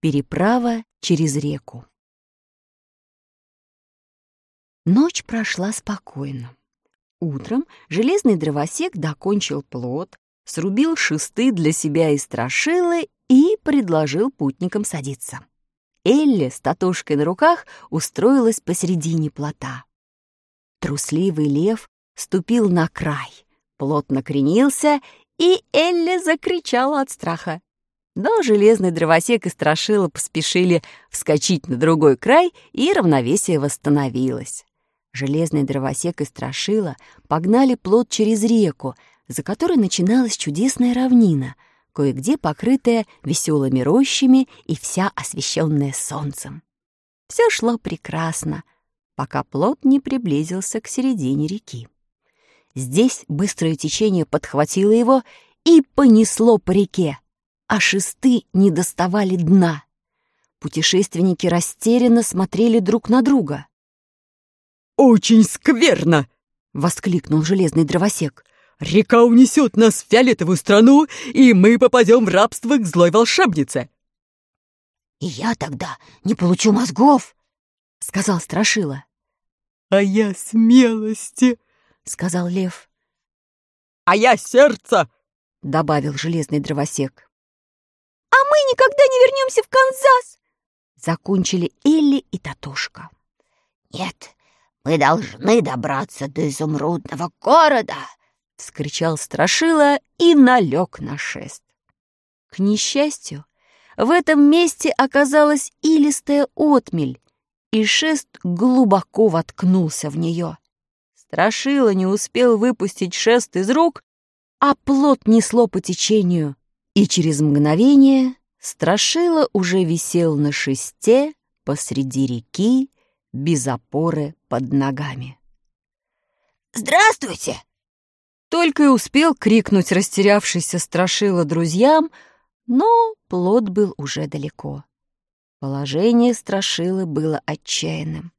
Переправа через реку. Ночь прошла спокойно. Утром железный дровосек докончил плод, срубил шесты для себя и страшилы и предложил путникам садиться. Элли с татушкой на руках устроилась посередине плота. Трусливый лев ступил на край, плот накренился, и Элли закричала от страха. Но железный дровосек и страшила поспешили вскочить на другой край, и равновесие восстановилось. Железный дровосек и страшила погнали плот через реку, за которой начиналась чудесная равнина, кое-где покрытая веселыми рощами и вся освещенная солнцем. Все шло прекрасно, пока плот не приблизился к середине реки. Здесь быстрое течение подхватило его и понесло по реке, а шесты не доставали дна. Путешественники растерянно смотрели друг на друга. «Очень скверно!» — воскликнул железный дровосек. «Река унесет нас в фиолетовую страну, и мы попадем в рабство к злой волшебнице!» «И я тогда не получу мозгов!» — сказал Страшила. «А я смелости!» — сказал лев. «А я сердце!» — добавил железный дровосек. «А мы никогда не вернемся в Канзас!» — закончили Элли и Татушка. «Нет, мы должны добраться до изумрудного города!» — вскричал Страшила и налег на шест. К несчастью, в этом месте оказалась илистая отмель, и шест глубоко воткнулся в нее. Страшила не успел выпустить шест из рук, а плот несло по течению, и через мгновение Страшила уже висел на шесте посреди реки, без опоры под ногами. «Здравствуйте!» Только и успел крикнуть растерявшийся Страшила друзьям, но плод был уже далеко. Положение Страшилы было отчаянным.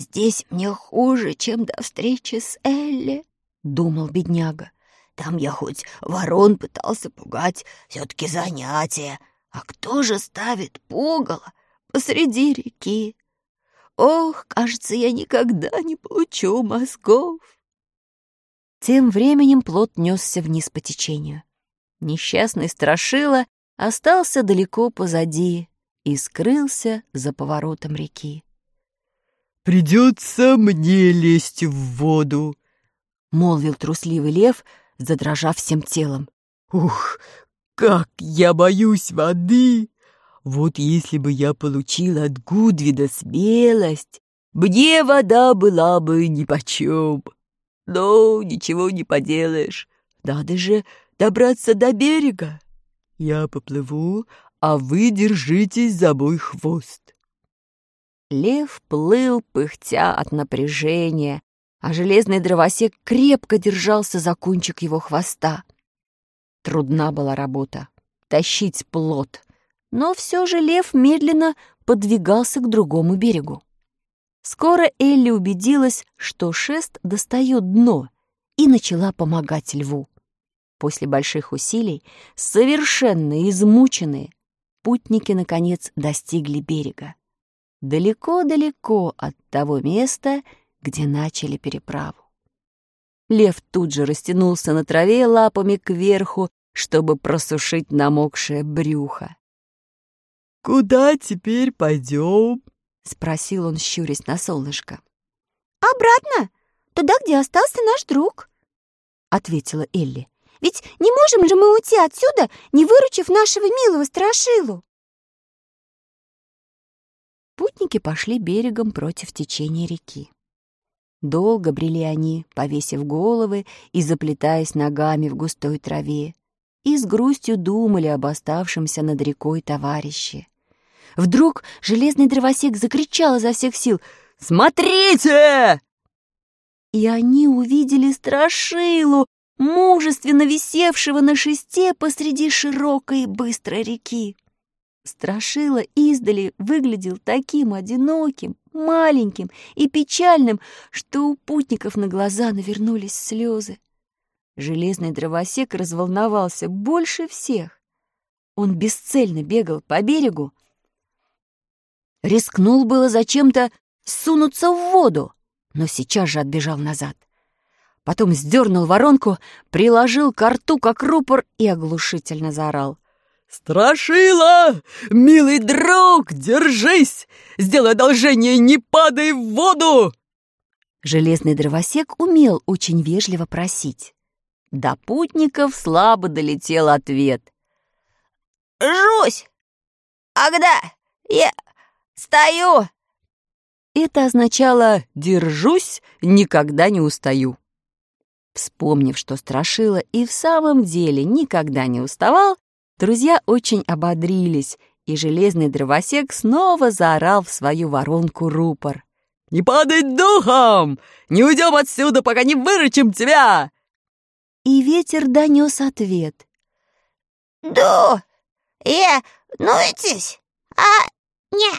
«Здесь мне хуже, чем до встречи с Элли», — думал бедняга. «Там я хоть ворон пытался пугать, все-таки занятие. А кто же ставит пугало посреди реки?» Ох, кажется, я никогда не получу мозгов. Тем временем плод несся вниз по течению. Несчастный страшила остался далеко позади и скрылся за поворотом реки. «Придется мне лезть в воду», — молвил трусливый лев, задрожав всем телом. «Ух, как я боюсь воды!» Вот если бы я получил от Гудвида смелость, мне вода была бы нипочем. Но ничего не поделаешь, надо же добраться до берега. Я поплыву, а вы держитесь за мой хвост. Лев плыл, пыхтя от напряжения, а железный дровосек крепко держался за кончик его хвоста. Трудна была работа — тащить плод — но все же лев медленно подвигался к другому берегу. Скоро Элли убедилась, что шест достает дно, и начала помогать льву. После больших усилий, совершенно измученные, путники, наконец, достигли берега. Далеко-далеко от того места, где начали переправу. Лев тут же растянулся на траве лапами кверху, чтобы просушить намокшее брюхо. «Куда теперь пойдем?» — спросил он, щурясь на солнышко. «Обратно, туда, где остался наш друг», — ответила Элли. «Ведь не можем же мы уйти отсюда, не выручив нашего милого страшилу». Путники пошли берегом против течения реки. Долго брели они, повесив головы и заплетаясь ногами в густой траве, и с грустью думали об оставшемся над рекой товарище. Вдруг железный дровосек закричал изо всех сил «Смотрите!» И они увидели страшилу, мужественно висевшего на шесте посреди широкой быстрой реки. Страшила издали выглядел таким одиноким, маленьким и печальным, что у путников на глаза навернулись слезы. Железный дровосек разволновался больше всех. Он бесцельно бегал по берегу, рискнул было зачем-то сунуться в воду, но сейчас же отбежал назад. Потом сдернул воронку, приложил к рту, как рупор, и оглушительно заорал. «Страшила! Милый друг, держись! Сделай одолжение, не падай в воду!» Железный дровосек умел очень вежливо просить. До путников слабо долетел ответ. «Жусь! Ага, я стою!» Это означало «держусь, никогда не устаю». Вспомнив, что Страшила и в самом деле никогда не уставал, друзья очень ободрились, и железный дровосек снова заорал в свою воронку рупор. «Не падай духом! Не уйдем отсюда, пока не выручим тебя!» И ветер донес ответ. «Ду! Я, нуйтесь, а не!»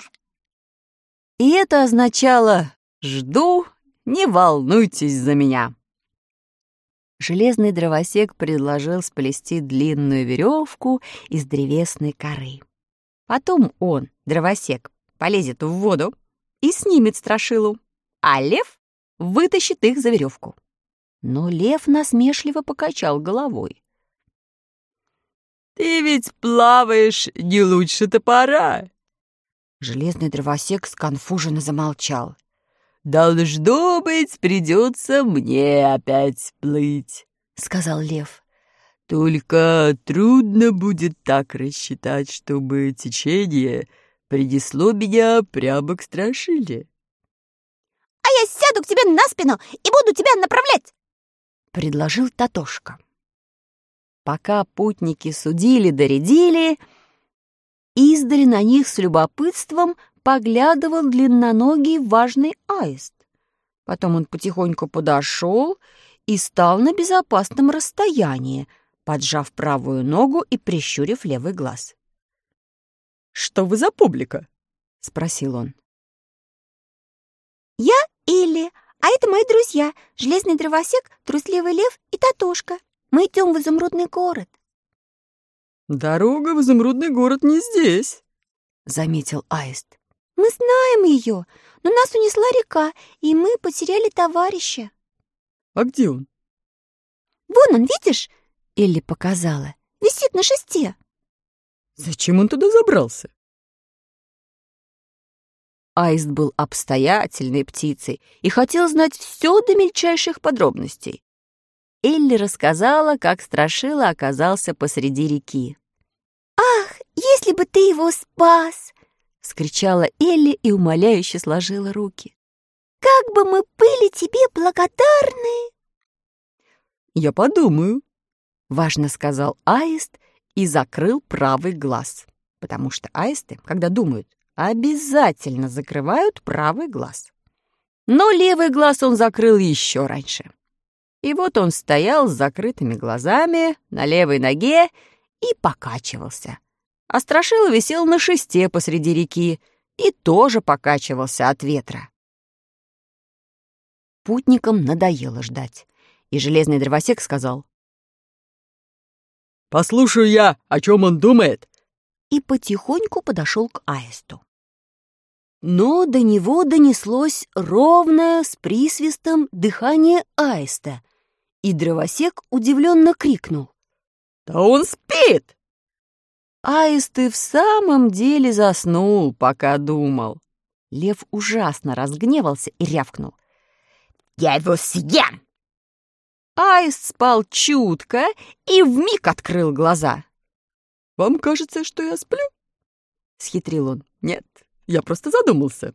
И это означало «жду, не волнуйтесь за меня». Железный дровосек предложил сплести длинную веревку из древесной коры. Потом он, дровосек, полезет в воду и снимет страшилу, а лев вытащит их за веревку. Но лев насмешливо покачал головой. «Ты ведь плаваешь не лучше топора!» Железный дровосек сконфуженно замолчал. «Должно быть, придется мне опять плыть», — сказал лев. «Только трудно будет так рассчитать, чтобы течение принесло меня прямо к страшиле». «А я сяду к тебе на спину и буду тебя направлять!» — предложил Татошка. Пока путники судили-доредили, издали на них с любопытством поглядывал длинноногий важный аист. Потом он потихоньку подошел и стал на безопасном расстоянии, поджав правую ногу и прищурив левый глаз. «Что вы за публика?» — спросил он. «Я Элли, а это мои друзья, Железный Дровосек, Трусливый Лев и Татушка. Мы идем в Изумрудный город». «Дорога в Изумрудный город не здесь», — заметил Аист. Мы знаем ее, но нас унесла река, и мы потеряли товарища. А где он? Вон он, видишь? Элли показала. Висит на шесте. Зачем он туда забрался? Аист был обстоятельной птицей и хотел знать все до мельчайших подробностей. Элли рассказала, как Страшила оказался посреди реки. «Ах, если бы ты его спас!» — скричала Элли и умоляюще сложила руки. «Как бы мы были тебе благодарны!» «Я подумаю», — важно сказал аист и закрыл правый глаз, потому что аисты, когда думают, обязательно закрывают правый глаз. Но левый глаз он закрыл еще раньше. И вот он стоял с закрытыми глазами на левой ноге и покачивался а Страшила висел на шесте посреди реки и тоже покачивался от ветра. Путникам надоело ждать, и железный дровосек сказал. «Послушаю я, о чем он думает!» И потихоньку подошел к аисту. Но до него донеслось ровное с присвистом дыхание аиста, и дровосек удивленно крикнул. «Да он спит!» Аист и в самом деле заснул, пока думал. Лев ужасно разгневался и рявкнул. «Я его съем!» Аист спал чутко и вмиг открыл глаза. «Вам кажется, что я сплю?» — схитрил он. «Нет, я просто задумался.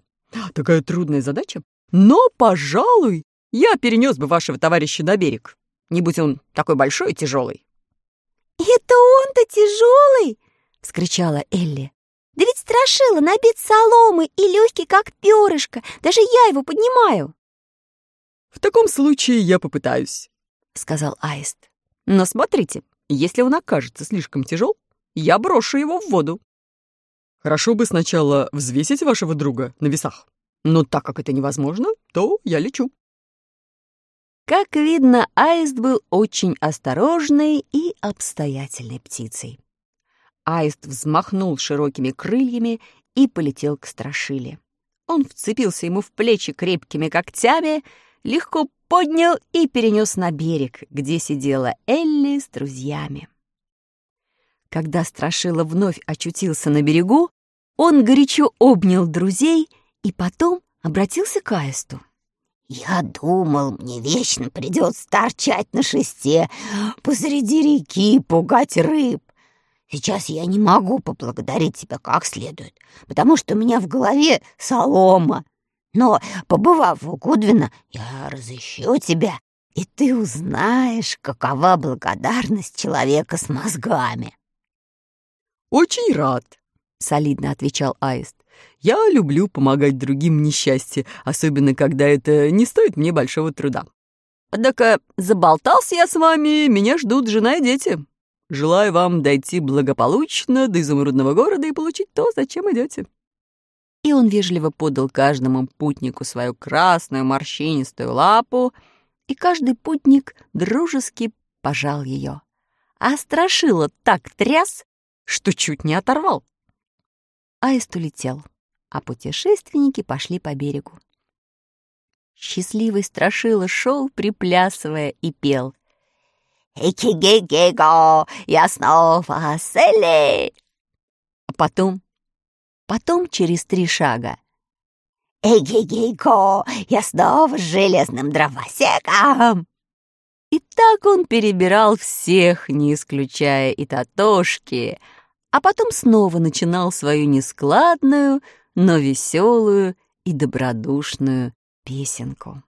Такая трудная задача. Но, пожалуй, я перенес бы вашего товарища на берег. Не будь он такой большой и тяжелый». «Это он-то тяжелый?» — вскричала Элли. «Да ведь страшила набит соломы и легкий, как перышко. Даже я его поднимаю». «В таком случае я попытаюсь», — сказал Аист. «Но смотрите, если он окажется слишком тяжел, я брошу его в воду. Хорошо бы сначала взвесить вашего друга на весах, но так как это невозможно, то я лечу». Как видно, Аист был очень осторожной и обстоятельной птицей. Аист взмахнул широкими крыльями и полетел к страшиле. Он вцепился ему в плечи крепкими когтями, легко поднял и перенес на берег, где сидела Элли с друзьями. Когда Страшила вновь очутился на берегу, он горячо обнял друзей и потом обратился к Аисту. «Я думал, мне вечно придется торчать на шесте посреди реки пугать рыб. Сейчас я не могу поблагодарить тебя как следует, потому что у меня в голове солома. Но, побывав у Гудвина, я разыщу тебя, и ты узнаешь, какова благодарность человека с мозгами. «Очень рад», — солидно отвечал Аист. «Я люблю помогать другим в несчастье, особенно когда это не стоит мне большого труда. Однако заболтался я с вами, меня ждут жена и дети. Желаю вам дойти благополучно до изумрудного города и получить то, зачем идете». И он вежливо подал каждому путнику свою красную морщинистую лапу, и каждый путник дружески пожал ее. А страшило так тряс, что чуть не оторвал. Аист улетел, а путешественники пошли по берегу. Счастливый страшила шел, приплясывая, и пел. «Эки-ге-ге-го, я снова с Элли!» А потом, потом через три шага. «Эги-ге-го, я снова с железным дровосеком!» И так он перебирал всех, не исключая и Татошки, а потом снова начинал свою нескладную, но веселую и добродушную песенку.